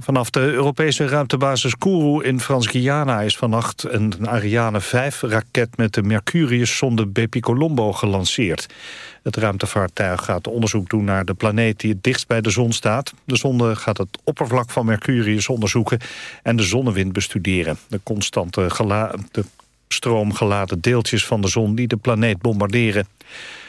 Vanaf de Europese ruimtebasis Kourou in Frans-Guyana is vannacht een Ariane 5-raket met de Mercurius-zonde Bepicolombo gelanceerd. Het ruimtevaartuig gaat onderzoek doen naar de planeet die het dichtst bij de zon staat. De zonde gaat het oppervlak van Mercurius onderzoeken en de zonnewind bestuderen. De constante de stroomgeladen deeltjes van de zon die de planeet bombarderen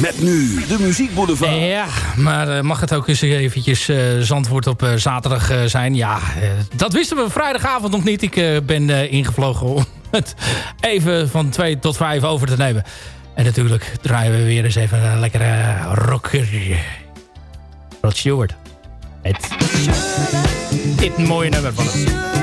Met nu de muziekboulevard. Ja, maar eh, mag het ook eens eventjes eh, Zandvoort op eh, zaterdag zijn? Ja, dat wisten we vrijdagavond nog niet. Ik ben ingevlogen om het even van 2 tot 5 over te nemen. En natuurlijk draaien we weer eens even een lekkere rocker. Rod Stewart. Het dit mooie nummer van hem.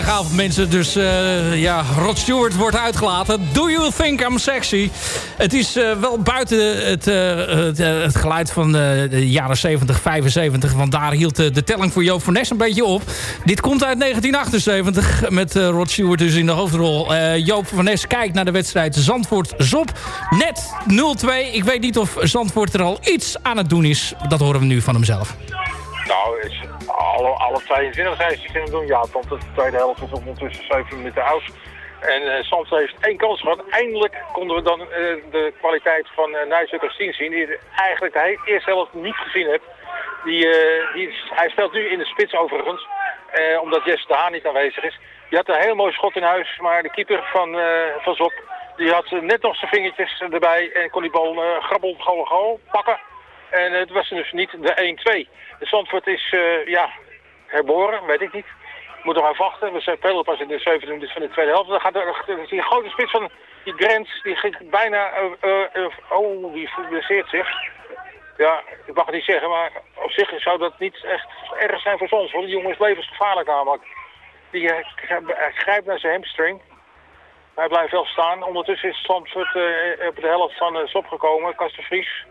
Zaterdagavond, mensen. Dus eh, ja, Rod Stewart wordt uitgelaten. Do you think I'm sexy? Het is eh, wel buiten het, eh, het, het geluid van de jaren 70, 75. Want daar hield de telling voor Joop van Nes een beetje op. Dit komt uit 1978 met Rod Stewart dus in de hoofdrol. Joop van Nes kijkt naar de wedstrijd Zandvoort-Zop. Net 0-2. Ik weet niet of Zandvoort er al iets aan het doen is. Dat horen we nu van hemzelf. Alle, alle 22 zijn ze kunnen doen. Ja, want de tweede helft is ondertussen 7 minuten oud. En uh, heeft één kans gehad. Eindelijk konden we dan uh, de kwaliteit van uh, Nijssukkers zien zien. Die eigenlijk de eerste helft niet gezien heeft. Die, uh, die, hij speelt nu in de spits overigens. omdat Jesse de Haan niet aanwezig is. Die had een heel mooi schot in huis. Maar de keeper van, van Zop die had net nog zijn vingertjes erbij. En kon die bal grabbel, goal, pakken. En het was dus niet de 1-2. De Zandvoort is, uh, ja, herboren, weet ik niet. Moet nog afwachten. We spelen pas in de 7 minuten van de tweede helft. Dan gaat er, die grote spits van die Grens, die ging bijna, uh, uh, oh, die blesseert zich. Ja, ik mag het niet zeggen, maar op zich zou dat niet echt erg zijn voor ons. Want die jongen is levensgevaarlijk namelijk. Die grijpt naar zijn hamstring. Hij blijft wel staan. Ondertussen is Zandvoort op de helft van uh, Sop gekomen, Kasten Vries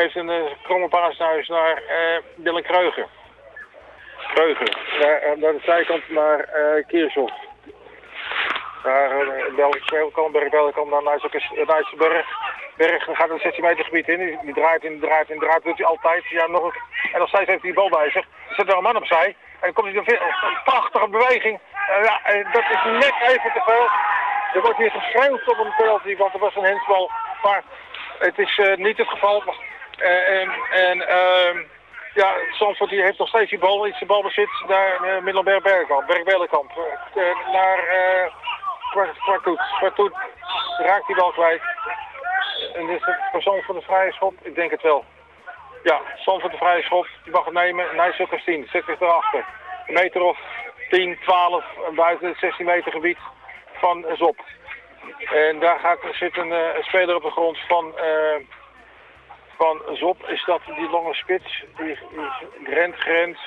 heeft een kromme paasnuis naar uh, Dylan Kreuger. Kreuger, naar, uh, naar de zijkant naar uh, Kiershoff. Daar uh, Belkamp, Berg, Belkamp naar Nijsselberg. Berg gaat een 16 meter gebied in. Die, draait in, draait in, draait. doet hij altijd. Ja, nog een, en nog steeds heeft hij die bal bij zich. Er zit er een man opzij. En dan komt hij een, prachtige beweging. ja, dat is net even te veel. Er wordt hier geschreeuwd op een penalty, want er was een hensbal. Maar het is niet het geval. Uh, en en uh, ja, Zandvoort die heeft nog steeds die bal, iets de bal bezit naar uh, Middelberg Bergkamp, Berg-Bellenkamp. Uh, naar uh, Kwartoet. Raakt die bal kwijt. En is het voor Zandvoort de vrije schop? Ik denk het wel. Ja, Zandvoort de vrije schop, die mag het nemen. Nijsselkers 10, zit zich erachter. Een meter of 10, 12 buiten het 16 meter gebied van Zop. En daar gaat, zit een speler op de grond van van Zop is dat die lange spits, die, die Grent Grent.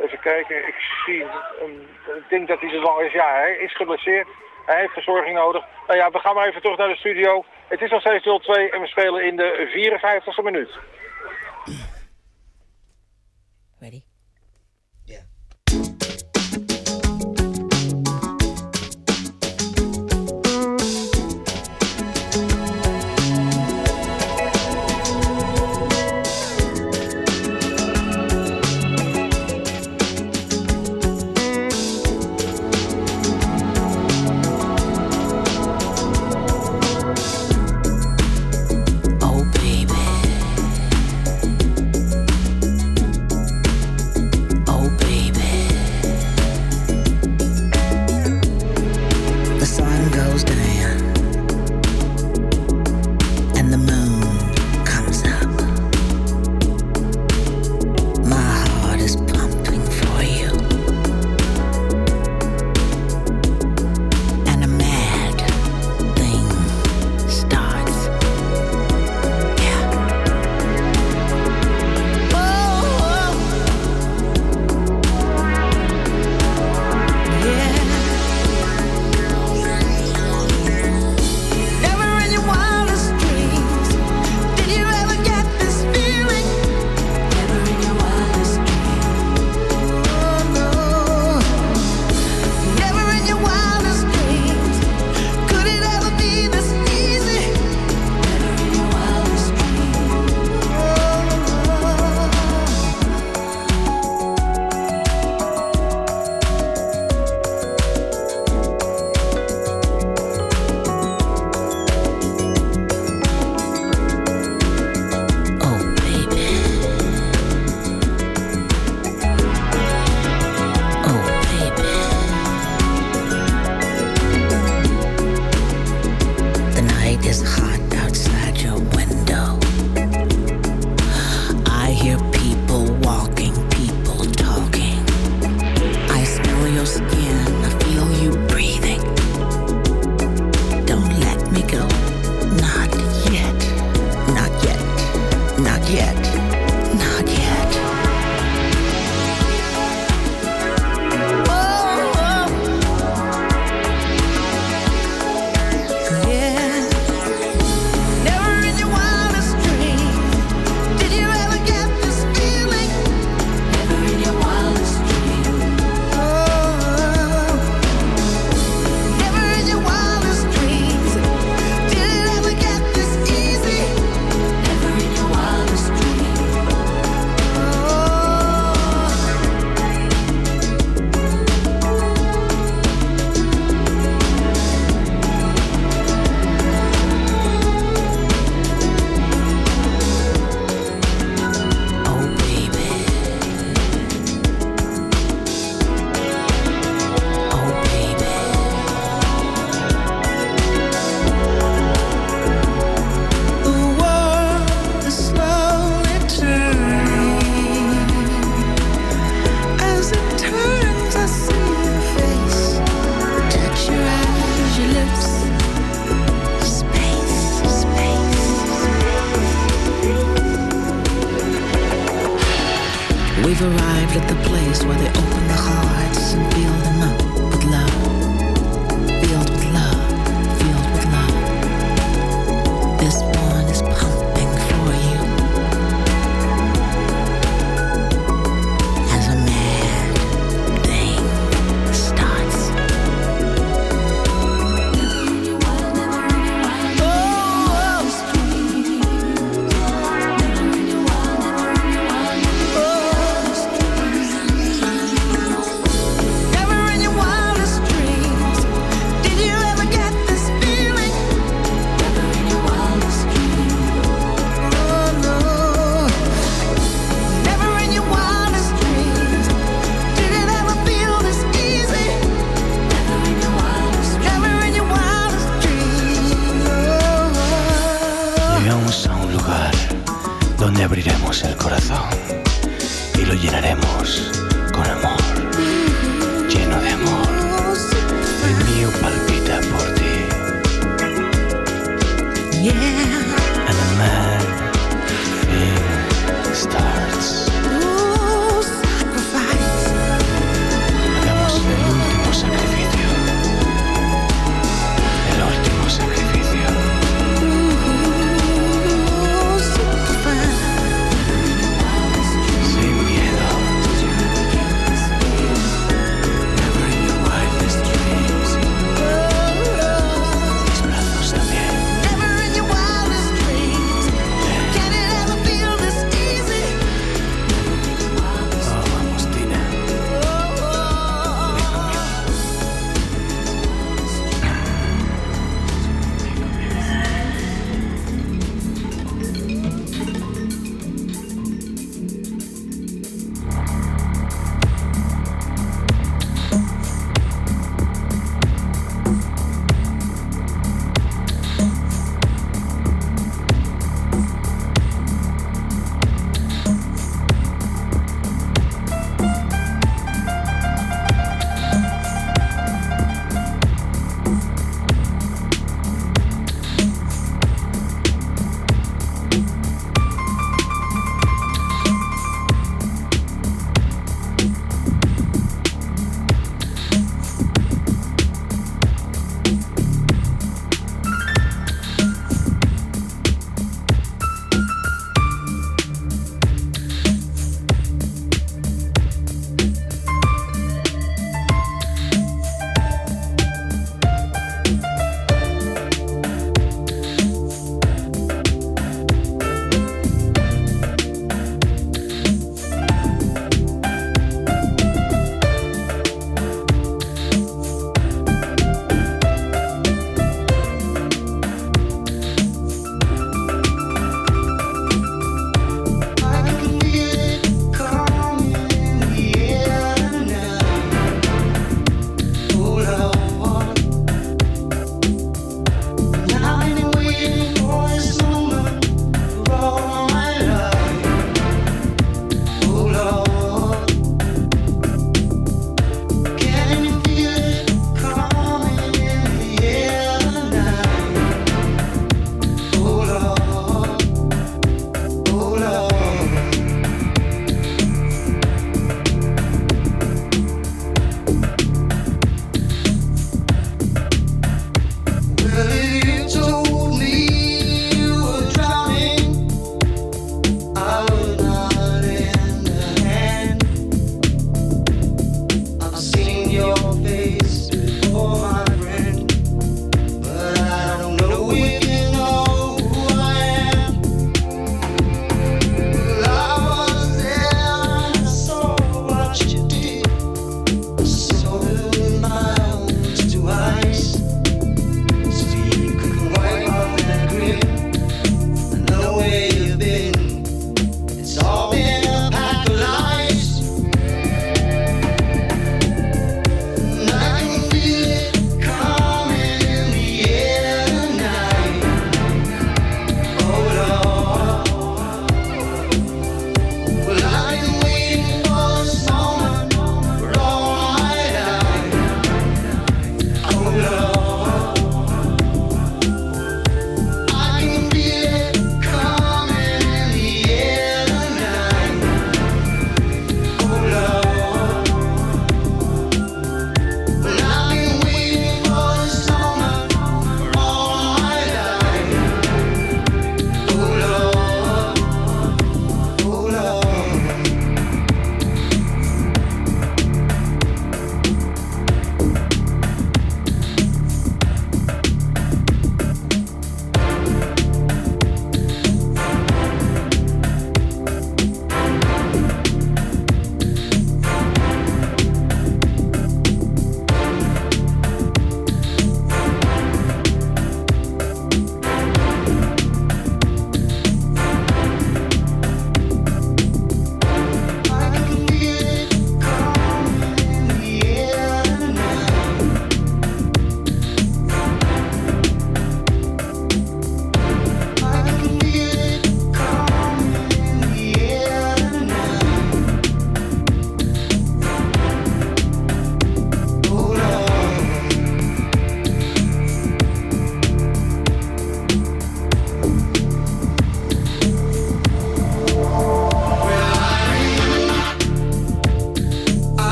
Even kijken, ik zie, um, ik denk dat hij zo lang is. Ja, hij is geblesseerd. Hij heeft verzorging nodig. Nou ja, we gaan maar even terug naar de studio. Het is nog steeds 0-2 en we spelen in de 54e minuut. Ready?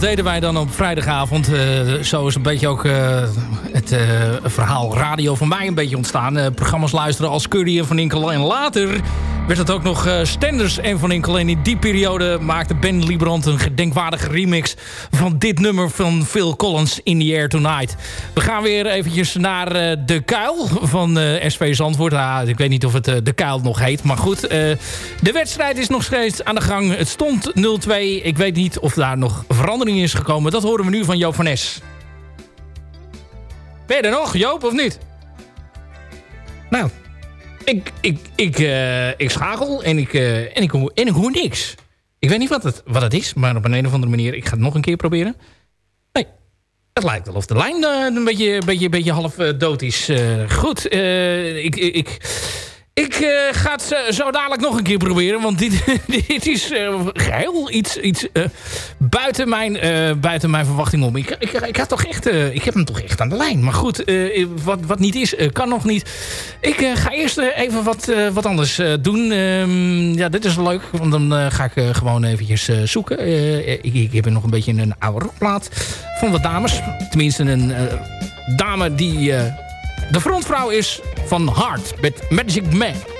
Wat deden wij dan op vrijdagavond? Eh, zo is een beetje ook eh, het eh, verhaal radio van mij een beetje ontstaan. Programma's luisteren als Curry en Van Inkel. En later werd het ook nog eh, Stenders en Van Inkel. En in die periode maakte Ben Liebrand een gedenkwaardige remix... van dit nummer van Phil Collins, In The Air Tonight. We gaan weer eventjes naar eh, de kuil van eh, SV Zandvoort. Ah, ik weet niet of het de kuil nog heet, maar goed. de wedstrijd is nog steeds aan de gang. Het stond 0-2. Ik weet niet of daar nog verandering is gekomen. Dat horen we nu van Joop van Nes. Ben er nog, Joop, of niet? Nou, ik, ik, ik, eh, ik schakel en ik, eh, en, ik, hoor- en ik niks. Ik weet niet wat het, wat het is, maar op een, een of andere manier... Ik ga het nog een keer proberen. Nee, het lijkt wel of de lijn eh, een beetje, beetje, beetje half dood is. Goed, ik... ik, ik eh, ga het zo- dadelijk nog een keer proberen. Want dit, dit is eh, geheel iets, iets eh, buiten, mijn, buiten mijn verwachting om. Ik, ik, ik, had toch echt, ik heb hem toch echt aan de lijn. Maar goed, wat, wat niet is, kan nog niet. Ik ga eerst even wat, wat anders doen. Ehm, ja, dit is leuk. Want dan ga ik gewoon eventjes zoeken. Ik, ik heb nog een beetje een oude rockplaat van wat dames. Tenminste een dame die... de frontvrouw is van Hart met Magic Man.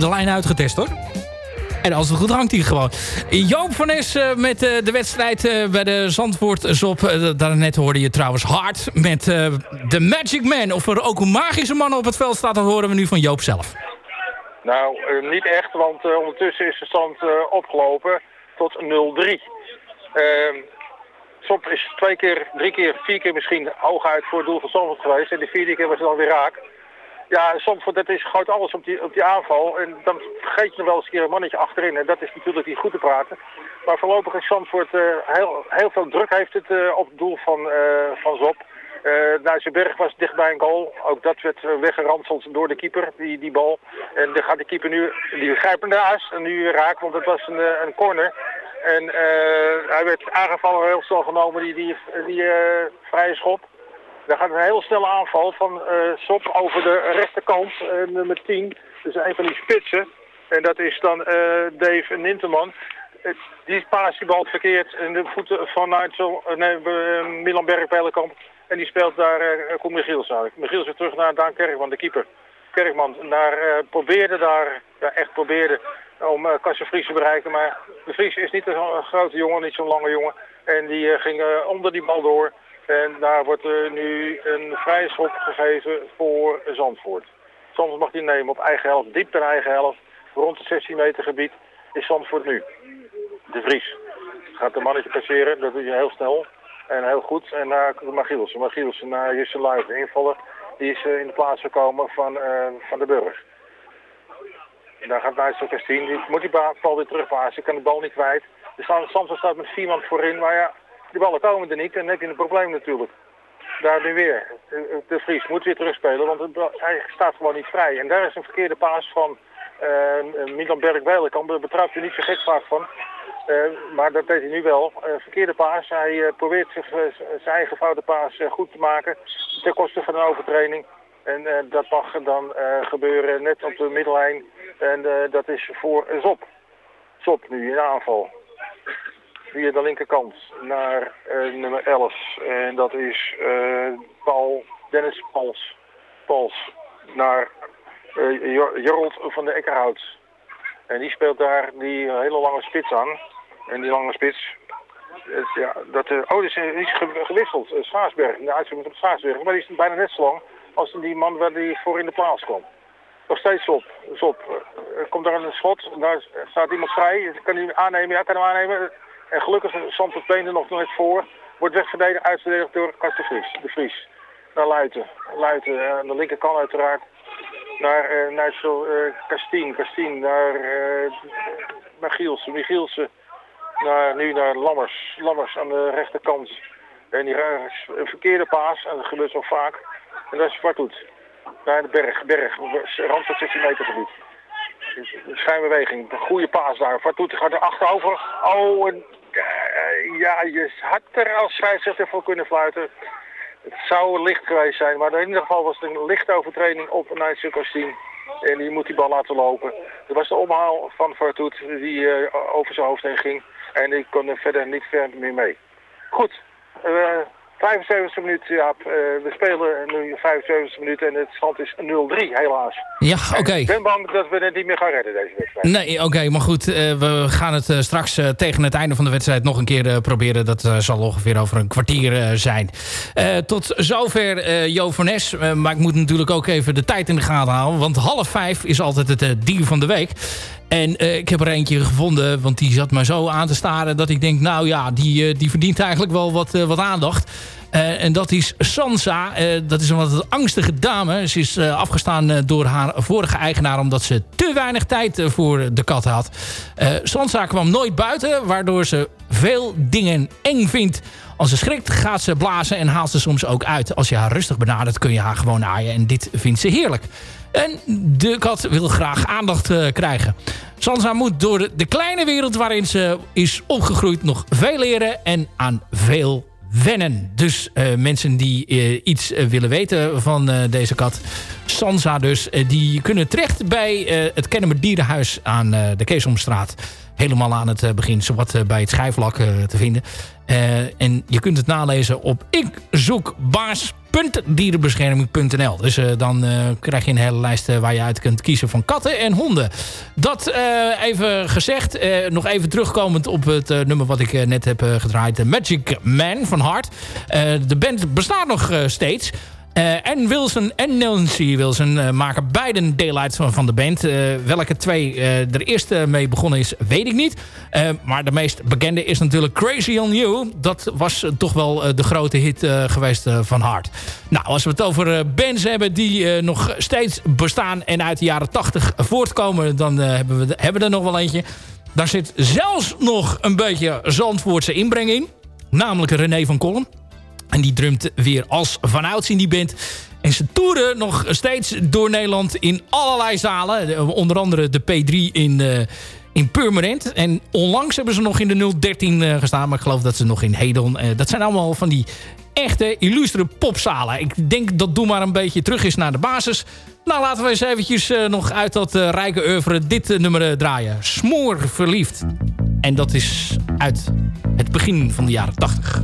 De lijn uitgetest hoor. En als het goed hangt hij gewoon. Joop van Nes eh, met eh, de wedstrijd eh, bij de Zandvoort Zop. Daarnet hoorde je trouwens hard met de Magic Man. Of er ook een magische man op het veld staat, dat horen we nu van Joop zelf. Nou, niet echt, want ondertussen is de stand opgelopen tot 0-3. Ehm Sop is twee keer, drie keer, vier keer misschien hooguit voor het doel van Zandvoort geweest. En de vierde keer was het dan weer raak. Ja, Zandvoort, dat is, gooit alles op die, op die aanval. En dan vergeet je nog wel eens een keer een mannetje achterin. En dat is natuurlijk niet goed te praten. Maar voorlopig is Zandvoort eh, heel, heel veel druk heeft het eh, op het doel van, eh van Zop. Uh, Nijsselberg was dicht bij een goal. Ook dat werd weggeranseld door de keeper, die, die bal. En dan gaat de keeper nu, die grijpt hem en nu raakt, want het was een, een corner. En hij werd aangevallen heel snel genomen, die, die, die vrije schop. Daar gaat een heel snelle aanval van eh, Sop over de rechterkant, eh, nummer 10. Dus een van die spitsen. En dat is dan eh, Dave Ninterman. Eh, die paast die bal verkeerd in de voeten van Nigel, nee, Milan Berg-Pelenkamp. En die speelt daar, eh komt Michiels uit. Michiels weer terug naar Daan Kerkman, de keeper. Kerkman daar, eh, probeerde daar, ja, echt probeerde om uh, Vries te bereiken. Maar de Vries is niet een grote jongen, niet zo'n lange jongen. En die ging onder die bal door. En daar wordt nu een vrije schop gegeven voor Zandvoort. Zandvoort mag die nemen op eigen helft, diep ter eigen helft. Rond het 16 meter gebied is Zandvoort nu. De Vries gaat de mannetje passeren, dat doet hij heel snel en heel goed. En naar Magielsen, Magielsen naar Jesse Luijven, invaller. Die is eh, in de plaats gekomen van, eh, van de Burg. En daar gaat Nijssel Kastien, die moet die ba- bal weer terugpassen, kan de bal niet kwijt. Dus Zandvoort staat met vier man voorin, maar ja, die ballen komen er niet en dan heb je een probleem natuurlijk. Daar nu weer. Eh, eh, De Vries moet weer terugspelen, want hij staat gewoon niet vrij. En daar is een verkeerde paas van eh Milan Berg-Weilenkamp. Daar betrapt hij niet zo gek vaak van. Eh, maar dat deed hij nu wel. Eh, verkeerde paas. Hij eh, probeert zich, eh, zijn eigen foute paas eh, goed te maken. Ten koste van een overtraining. En eh, dat mag dan eh, gebeuren net op de middellijn. En eh, dat is voor Zop. Zop nu in aanval. Via de linkerkant naar eh, nummer 11. En dat is eh, Paul, Dennis Pals. Pals. Naar eh, Jor- Jorald van de Ekkerhout. En die speelt daar die hele lange spits aan. En die lange spits, ja, dat, oh, is, die is ge- gewisseld. Schaasberg, in de uitzending op Schaasberg. Maar die is bijna net zo lang als die man waar die voor in de plaats kwam. Nog steeds op. Dus op. Er komt daar een schot. Daar staat iemand vrij. Kan hij aannemen? Ja, kan hem aannemen. En gelukkig is Been er nog net voor. Wordt wegverdedigd, door Kast de Vries. De Vries. Naar Luiten. Luiten eh, aan de linkerkant uiteraard. Naar eh Nigel eh Kastien. Kastien naar, Gielsen. Michielsen. Naar, nu naar Lammers. Lammers aan de rechterkant. En die ra- een verkeerde paas. En dat gebeurt zo vaak. En dat is Zwarthoed. Naar de berg. Berg. Rand van 16 meter gebied. Schijnbeweging. Een goede paas daar. Zwarthoed gaat er achterover. Oh, en, ja, je had er als scheidsrechter voor kunnen fluiten. Het zou licht geweest zijn, maar in ieder geval was het een lichte overtreding op Nigel Kastien. En die moet die bal laten lopen. Dat was de omhaal van Fartoet die eh, over zijn hoofd heen ging. En ik kon er verder niet verder meer mee. Goed, eh 75 minuten, Jaap. Eh, we spelen nu 75 minuten en het stand is 0-3 helaas. Ja, oké. Ik ben bang dat we het niet meer gaan redden deze wedstrijd. Nee, oké, maar goed. eh, we gaan het eh, straks eh, tegen het einde van de wedstrijd nog een keer proberen. Dat zal ongeveer over een kwartier zijn. Tot zover Jo van Nes. Maar ik moet natuurlijk ook even de tijd in de gaten houden. Want half vijf is altijd het dier van de week. En eh, ik heb er eentje gevonden, want die zat me zo aan te staren... dat ik denk, nou ja, die, eh, die verdient eigenlijk wel wat, eh, wat aandacht. Eh, en dat is Sansa. Eh, dat is een wat angstige dame. Ze is eh, afgestaan door haar vorige eigenaar... omdat ze te weinig tijd voor de kat had. Sansa kwam nooit buiten... waardoor ze veel dingen eng vindt. Als ze schrikt gaat ze blazen en haalt ze soms ook uit. Als je haar rustig benadert kun je haar gewoon naaien. En dit vindt ze heerlijk. En de kat wil graag aandacht krijgen. Sansa moet door de kleine wereld waarin ze is opgegroeid... nog veel leren en aan veel wennen. Dus eh, mensen die eh, iets eh, willen weten van deze kat, Sansa dus, die kunnen terecht bij het Kennemer Dierenhuis aan de Keesomstraat. Helemaal aan het begin, zowat bij het schijfvlak eh, te vinden. En je kunt het nalezen op ikzoekbaas.dierenbescherming.nl. Dus eh, dan eh, krijg je een hele lijst eh, waar je uit kunt kiezen van katten en honden. Dat even gezegd. Nog even terugkomend op het nummer wat ik net heb gedraaid. Magic Man van Hart. De band bestaat nog steeds. Eh, en Wilson en Nancy Wilson eh, maken beiden deel van, van de band. Eh, welke twee er eerst mee begonnen is, weet ik niet. Maar de meest bekende is natuurlijk Crazy on You. Dat was toch wel de grote hit geweest van Hart. Nou, als we het over bands hebben die nog steeds bestaan... en uit de jaren 80 voortkomen, dan hebben, we, hebben we er nog wel eentje. Daar zit zelfs nog een beetje Zandvoortse inbreng in. Namelijk René van Kolm. En die drumt weer als vanouds in die band. En ze toeren nog steeds door Nederland in allerlei zalen. Onder andere de P3 in, eh, in Purmerend. En onlangs hebben ze nog in de 013 eh, gestaan. Maar ik geloof dat ze nog in Hedon... eh, dat zijn allemaal van die echte illustere popzalen. Ik denk dat Doe maar een beetje terug is naar de basis. Nou, laten we eens eventjes nog uit dat rijke oeuvre dit nummer draaien. Smoor verliefd. En dat is uit het begin van de jaren 80.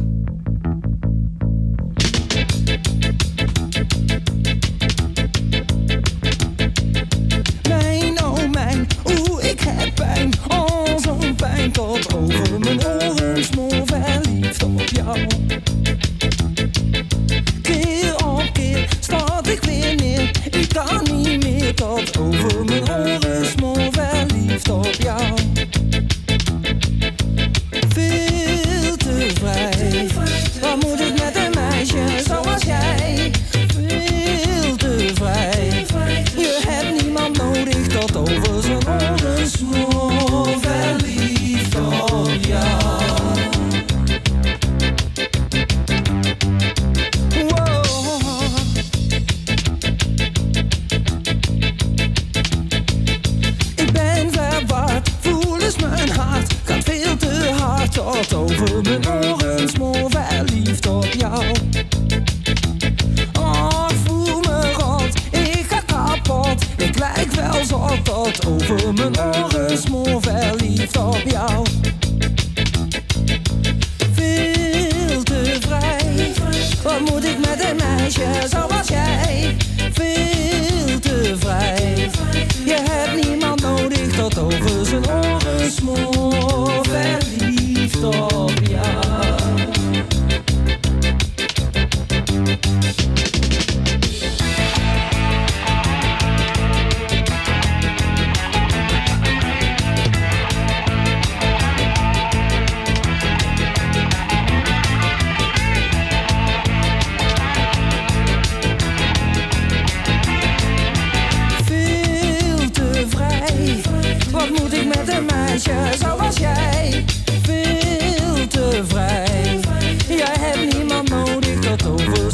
Heb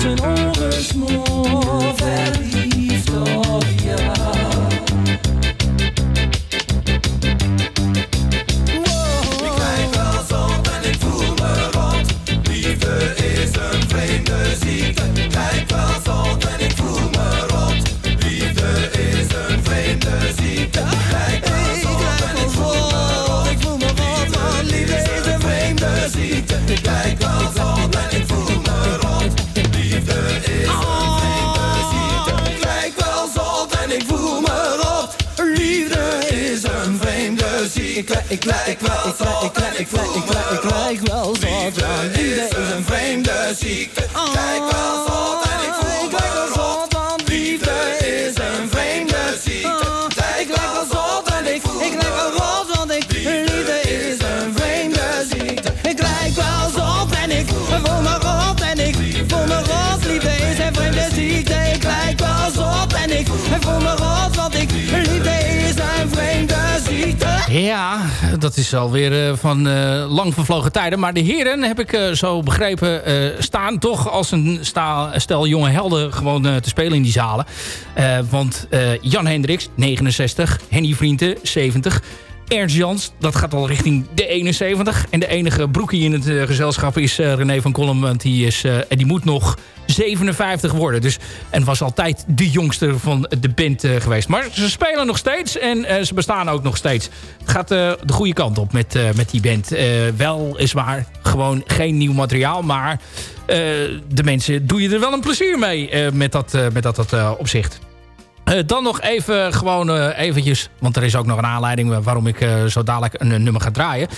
zijn oren Ik lijk, lijk, ik lijk, ik ik lijk, ik lijk, ik lijk wel zot want Liefde is een vreemde ziekte Ik lijk wel zot en ik voel me rot want Liefde is een vreemde ziekte Ik lijk wel zot en ik voel Ik lijk wel rot want ik Liefde is een vreemde ziekte Ik lijk wel zot en ik voel me rot en ik voel me rot Liefde is een vreemde ziekte Ik lijk wel zot en ik voel me rot want ik Liefde is een vreemde ziekte Ja, dat is alweer eh, van eh, lang vervlogen tijden. Maar de heren, heb ik eh, zo begrepen, staan toch als een stel jonge helden gewoon te spelen in die zalen. Want Jan Hendricks, 69, Henny Vrienden, 70... Ernst Jans, dat gaat al richting de 71. En de enige broekie in het eh, gezelschap is eh, René van Kolm. Want die, is, eh, en die moet nog 57 worden. Dus, en was altijd de jongste van de band geweest. Maar ze spelen nog steeds en ze bestaan ook nog steeds. Het gaat de goede kant op met, met die band. Wel is waar, gewoon geen nieuw materiaal. Maar de mensen doe je er wel een plezier mee met dat, met dat, dat opzicht. Eh, dan nog even gewoon eh, eventjes, want er is ook nog een aanleiding waarom ik eh, zo dadelijk een, nummer ga draaien.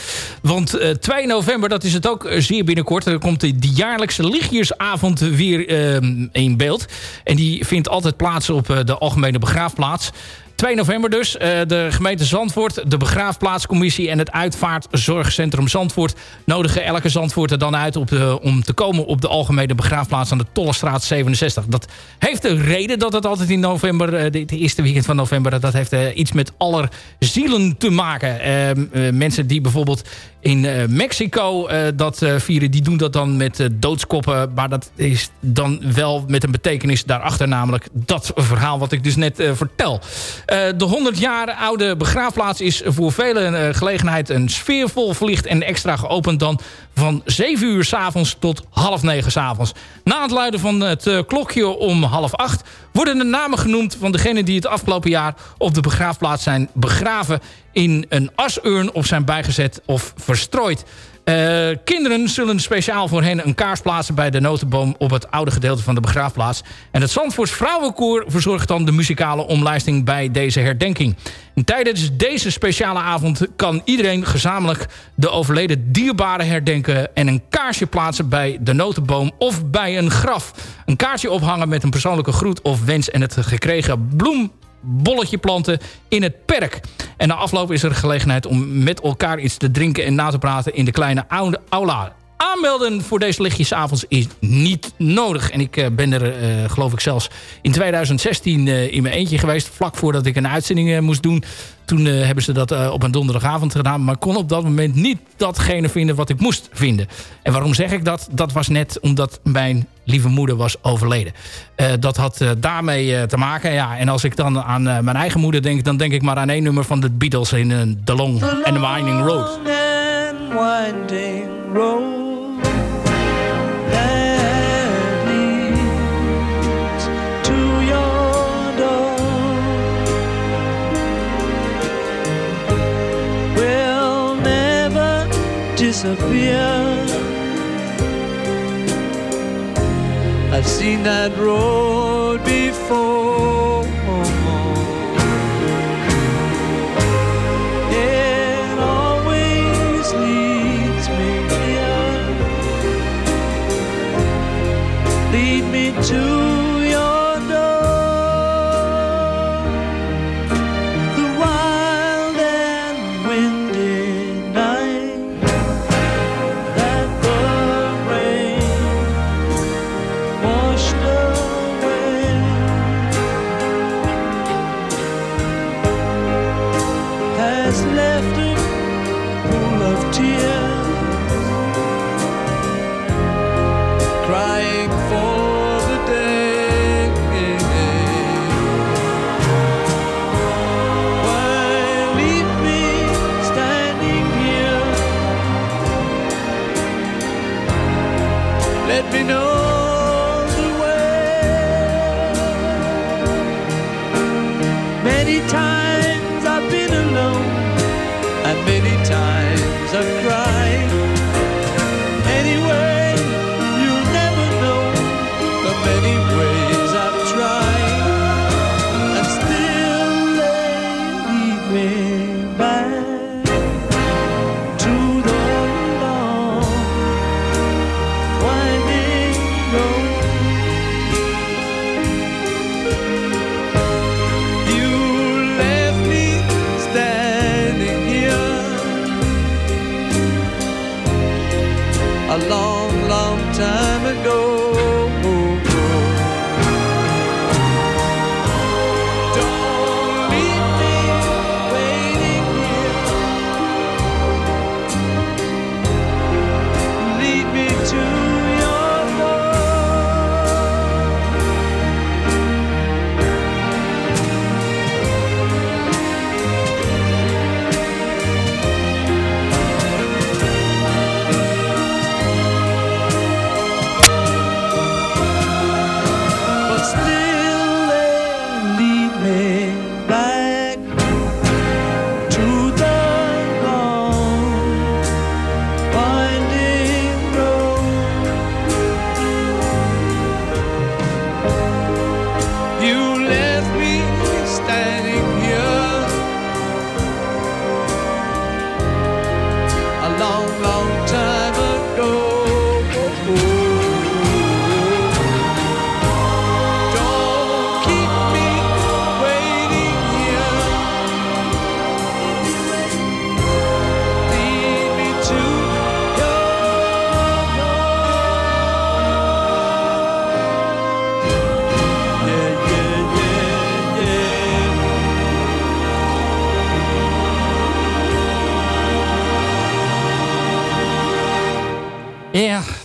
Want eh, 2 november, dat is het ook zeer binnenkort, er komt de, jaarlijkse lichtjesavond weer eh, in beeld. En die vindt altijd plaats op de Algemene Begraafplaats. 2 november dus. Eh, de gemeente Zandvoort, de begraafplaatscommissie... en het uitvaartzorgcentrum Zandvoort... nodigen elke Zandvoorter dan uit op de, om te komen... op de algemene begraafplaats aan de Tollestraat 67. Dat heeft een reden dat het altijd in november... eh, de, de eerste weekend van november... dat heeft eh, iets met aller zielen te maken. Eh, eh, mensen die bijvoorbeeld in eh, Mexico eh, dat eh, vieren... die doen dat dan met eh, doodskoppen. Maar dat is dan wel met een betekenis daarachter. Namelijk dat verhaal wat ik dus net eh, vertel. Eh, de 100 jaar oude begraafplaats is voor velen uh, gelegenheid een sfeervol verlicht en extra geopend dan van 7 uur s'avonds tot half 9 s'avonds. Na het luiden van het uh, klokje om half 8 worden de namen genoemd van degenen die het afgelopen jaar op de begraafplaats zijn begraven in een asurn of zijn bijgezet of verstrooid. Uh, kinderen zullen speciaal voor hen een kaars plaatsen bij de notenboom op het oude gedeelte van de begraafplaats. En het Zandvoorts Vrouwenkoor verzorgt dan de muzikale omlijsting bij deze herdenking. En tijdens deze speciale avond kan iedereen gezamenlijk de overleden dierbaren herdenken en een kaarsje plaatsen bij de notenboom of bij een graf. Een kaartje ophangen met een persoonlijke groet of wens en het gekregen bloem bolletje planten in het perk. En na afloop is er gelegenheid om met elkaar iets te drinken en na te praten in de kleine aula. Aanmelden voor deze lichtjesavonds is niet nodig. En ik uh, ben er, uh, geloof ik, zelfs in 2016 uh, in mijn eentje geweest. Vlak voordat ik een uitzending moest doen. Toen hebben ze dat op een donderdagavond gedaan. Maar kon op dat moment niet datgene vinden wat ik moest vinden. En waarom zeg ik dat? Dat was net omdat mijn lieve moeder was overleden. Uh, dat had daarmee te maken. Ja, en als ik dan aan mijn eigen moeder denk... dan denk ik maar aan één nummer van de Beatles in The Long and the Winding Road. winding road disappear. I've seen that road before.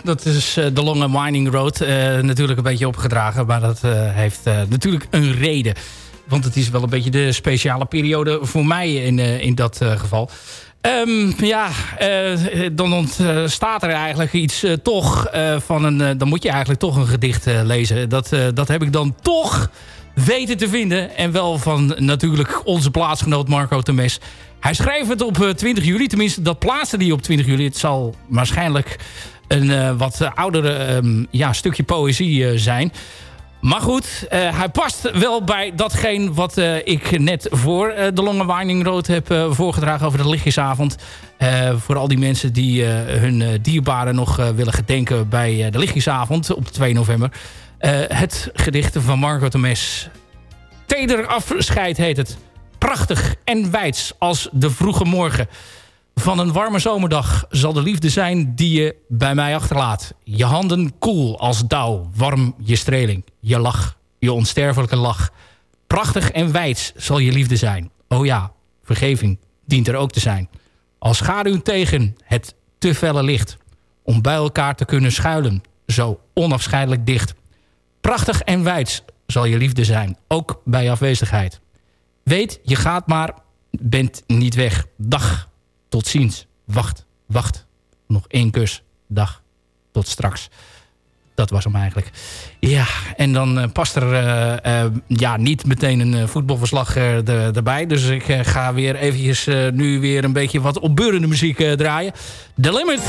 Dat is eh, de Long and Winding Road. Eh, natuurlijk een beetje opgedragen, maar dat eh, heeft natuurlijk een reden. Want het is wel een beetje de speciale periode voor mij in, in dat geval. Ehm, ja, dan ontstaat er eigenlijk iets toch van een... dan moet je eigenlijk toch een gedicht lezen. Dat, dat heb ik dan toch weten te vinden. En wel van natuurlijk onze plaatsgenoot Marco Temes. Hij schreef het op eh, 20 juli. Tenminste, dat plaatste hij op 20 juli. Het zal waarschijnlijk een eh, wat oudere ehm, ja, stukje poëzie eh, zijn. Maar goed, eh, hij past wel bij datgene wat ik net voor de Longe Winding Road heb voorgedragen over de lichtjesavond. Voor al die mensen die hun dierbaren nog willen gedenken bij de lichtjesavond op 2 november. Het gedicht van Margot Temes. Teder afscheid heet het. Prachtig en wijds als de vroege morgen. Van een warme zomerdag zal de liefde zijn die je bij mij achterlaat. Je handen koel als dauw, warm je streling. Je lach, je onsterfelijke lach. Prachtig en wijds zal je liefde zijn. Oh ja, vergeving dient er ook te zijn. Als schaduw tegen het te felle licht. Om bij elkaar te kunnen schuilen, zo onafscheidelijk dicht. Prachtig en wijds zal je liefde zijn, ook bij afwezigheid. Weet, je gaat maar, bent niet weg. Dag, tot ziens. Wacht, wacht. Nog één kus. Dag, tot straks. Dat was hem eigenlijk. Ja, en dan eh, past er eh, eh, ja, niet meteen een voetbalverslag er- erbij. Dus ik ga weer eventjes nu weer een beetje wat opbeurende muziek draaien. The Limit.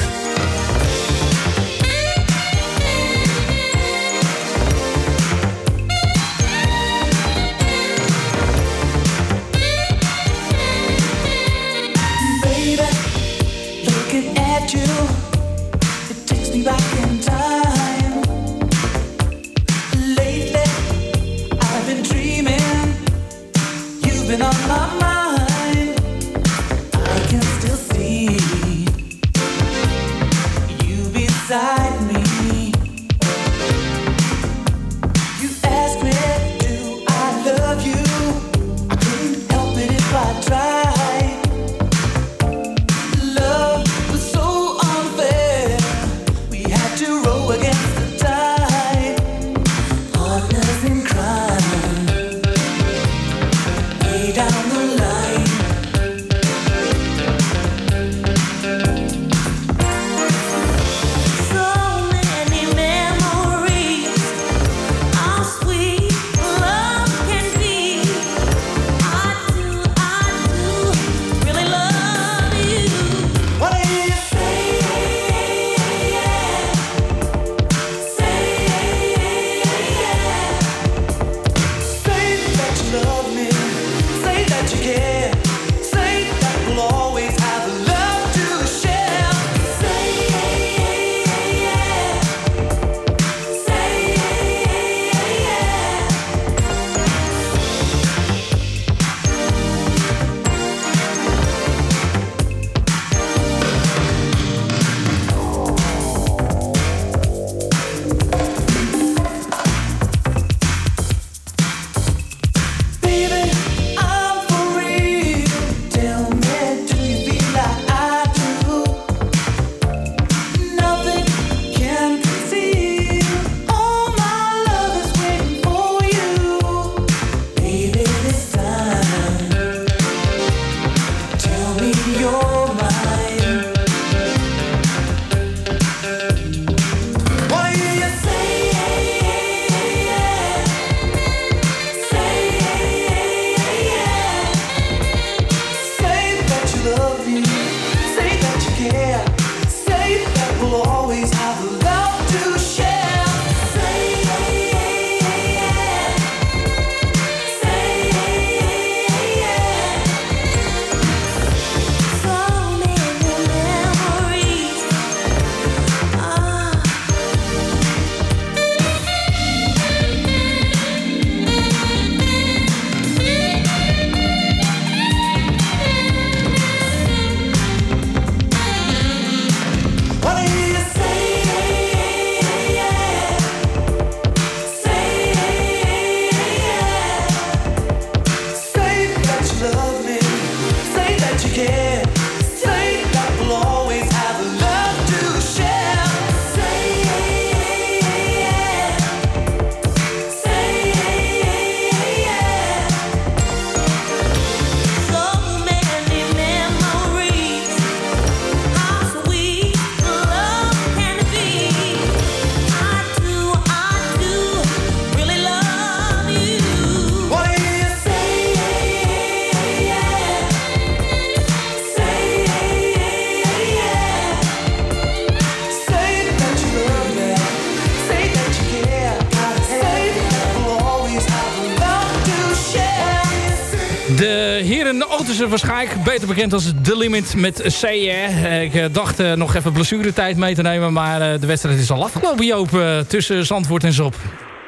Steven Ottersen waarschijnlijk. Beter bekend als The Limit met C. hè. Ik eh, dacht eh, nog even blessuretijd mee te nemen. Maar eh, de wedstrijd is al afgelopen, Joop. tussen Zandvoort en Zop.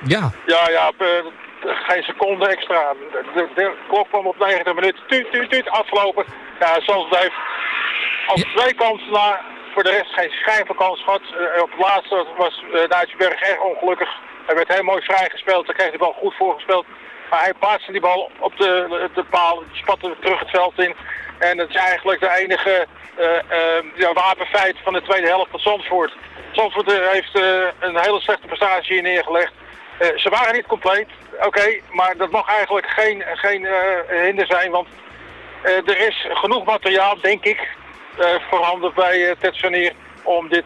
Ja. Ja, ja, geen seconde extra. De, de klok kwam op 90 minuten. Tuut, tuut, tuut, afgelopen. Ja, Zandvoort heeft als twee kansen na. Voor de rest geen schijn van kans gehad. Eh, op het laatste was uh, erg ongelukkig. Hij werd heel mooi vrijgespeeld. Daar kreeg hij de bal goed voorgespeeld. Maar hij plaatste die bal op de, de paal. Spatte terug het veld in. En dat is eigenlijk de enige eh, eh, ja, wapenfeit van de tweede helft van Zandvoort. Zandvoort eh, heeft eh, een hele slechte prestatie hier neergelegd. Ze waren niet compleet, oké, maar dat mag eigenlijk geen, geen hinder zijn, want er is genoeg materiaal, denk ik, voorhanden bij uh, om dit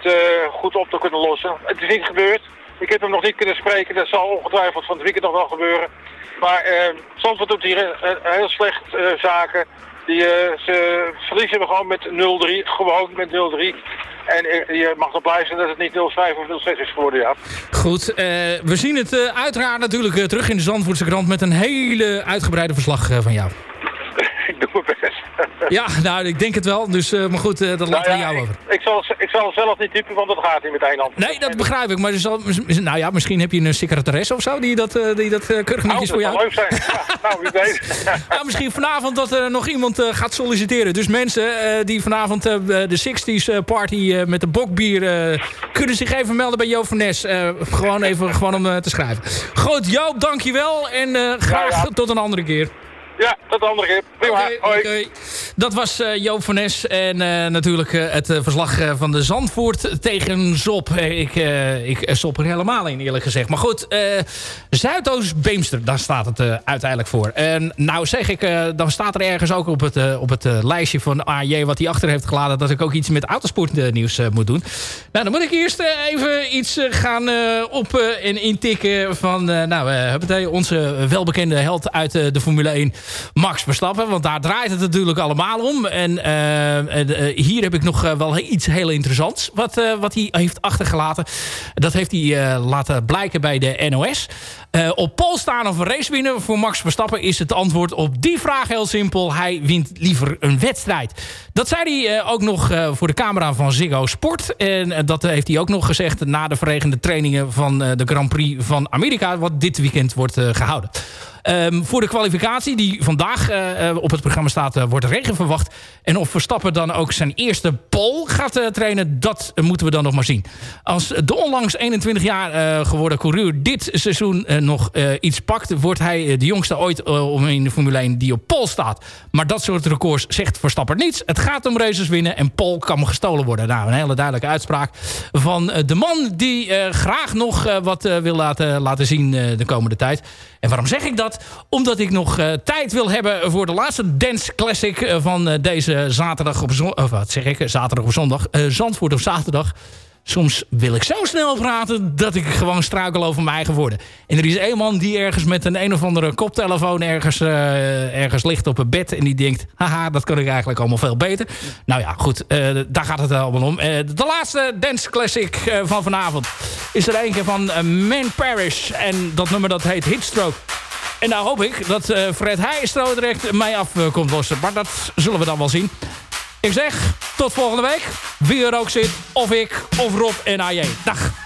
goed op te kunnen lossen. Het is niet gebeurd. Ik heb hem nog niet kunnen spreken, dat zal ongetwijfeld van het weekend nog wel gebeuren. Maar eh Zandvoort doet hier eh, eh, heel slecht eh, zaken. Die, eh, ze verliezen we gewoon met 0-3, gewoon met 0-3. En je mag er blij zijn dat het niet 0-5 of 0-6 is geworden, ja. Goed, eh, we zien het eh, uiteraard natuurlijk terug in de Zandvoortse krant... met een hele uitgebreide verslag van jou. ik doe mijn best. Ja, nou, ik denk het wel. Dus, eh, maar goed, eh, dat laten we Nou ja, jou over. ik, zal, ik zal zelf niet typen, want dat gaat niet met één hand. Nee, dat begrijp ik. Maar er zal, nou ja, misschien heb je een secretaresse of zo... die dat, eh, die dat keurig netjes voor dat jou... zou leuk zijn. Ja, nou, wie weet. Ja, misschien vanavond dat er nog iemand gaat solliciteren. Dus mensen die vanavond de 60s eh, party met de bokbier... kunnen zich even melden bij Joop van Nes. Gewoon even gewoon om te schrijven. Goed, Joop, dankjewel. En graag Ja, ja. tot een andere keer. Ja, tot de andere keer. Prima, Oké, hoi. Dat was eh, Joop van Nes. En eh, natuurlijk eh, het verslag van de Zandvoort tegen Zop. Ik, ik stop er helemaal in, eerlijk gezegd. Maar goed, Zuidoost-Beemster, daar staat het uiteindelijk voor. En nou zeg ik, dan staat er ergens ook op het, op het lijstje van AJ... wat hij achter heeft geladen, dat ik ook iets met autosportnieuws moet doen. Nou, dan moet ik eerst even iets gaan op en intikken van... nou, onze welbekende held uit de Formule 1, Max Verstappen. Want daar draait het natuurlijk allemaal om. En eh, eh, hier heb ik nog eh, wel iets heel interessants wat, wat hij heeft achtergelaten. Dat heeft hij laten blijken bij de NOS. Op pol staan of race winnen voor Max Verstappen is het antwoord op die vraag heel simpel. Hij wint liever een wedstrijd. Dat zei hij ook nog voor de camera van Ziggo Sport. En dat heeft hij ook nog gezegd na de verregende trainingen van de Grand Prix van Amerika. Wat dit weekend wordt eh, gehouden. Ehm, voor de kwalificatie die vandaag eh, eh, op het programma staat, eh, wordt regen verwacht. En of Verstappen dan ook zijn eerste pole gaat trainen, dat moeten we dan nog maar zien. Als de onlangs 21 jaar geworden coureur dit seizoen nog iets pakt, wordt hij de jongste ooit om in de Formule 1 die op pole staat. Maar dat soort records zegt Verstappen niets. Het gaat om races winnen en pole kan gestolen worden. Nou, een hele duidelijke uitspraak van de man die graag nog wat wil laten, laten zien de komende tijd. En waarom zeg ik dat? Omdat ik nog eh, tijd wil hebben voor de laatste Dance Classic eh, van eh, deze zaterdag op zondag. Of wat zeg ik? Zaterdag op zondag. Zandvoort op zaterdag. Soms wil ik zo snel praten dat ik gewoon struikel over mijn eigen woorden. En er is één man die ergens met een een of andere koptelefoon ergens, ergens ligt op een bed. En die denkt, haha, dat kan ik eigenlijk allemaal veel beter. Nou ja, goed, daar gaat het allemaal om. De laatste Dance Classic van vanavond is er eentje van Man Parish. En dat nummer dat heet Hitstroke. En nou hoop ik dat eh, Fred Heijstro direct mij af eh, komt lossen. Maar dat zullen we dan wel zien. Ik zeg, tot volgende week. Wie er ook zit, of ik, of Rob en AJ. Dag.